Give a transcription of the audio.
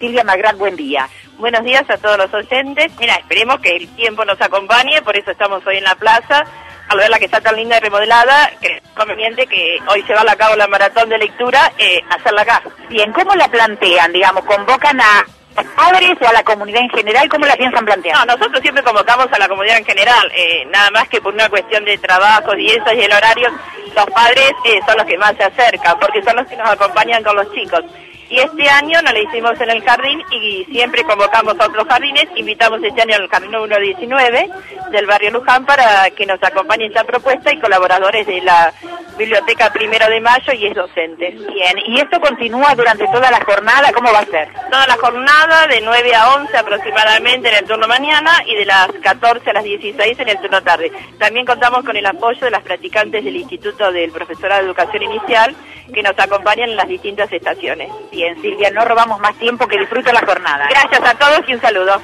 Silvia Magrat, buen día. Buenos días a todos los oyentes. Mira, esperemos que el tiempo nos acompañe, por eso estamos hoy en la plaza. Al verla que está tan linda y remodelada, que es conveniente que hoy se va a cabo la maratón de lectura, eh, hacerla acá. Bien, ¿cómo la plantean? Digamos, ¿convocan a los padres o a la comunidad en general? ¿Cómo la piensan plantear? No, nosotros siempre convocamos a la comunidad en general, eh, nada más que por una cuestión de trabajo y eso y el horario, los padres eh, son los que más se acercan, porque son los que nos acompañan con los chicos. Y este año no lo hicimos en el jardín y siempre convocamos a otros jardines. Invitamos este año al jardín número 19 del barrio Luján para que nos acompañe esta propuesta y colaboradores de la Biblioteca Primero de Mayo y es docente. Bien, ¿y esto continúa durante toda la jornada? ¿Cómo va a ser? Toda la jornada de 9 a 11 aproximadamente en el turno mañana y de las 14 a las 16 en el turno tarde. También contamos con el apoyo de las practicantes del Instituto del Profesorado de Educación Inicial que nos acompañan en las distintas estaciones. Bien, Silvia, no robamos más tiempo, que disfrute la jornada. Gracias a todos y un saludo.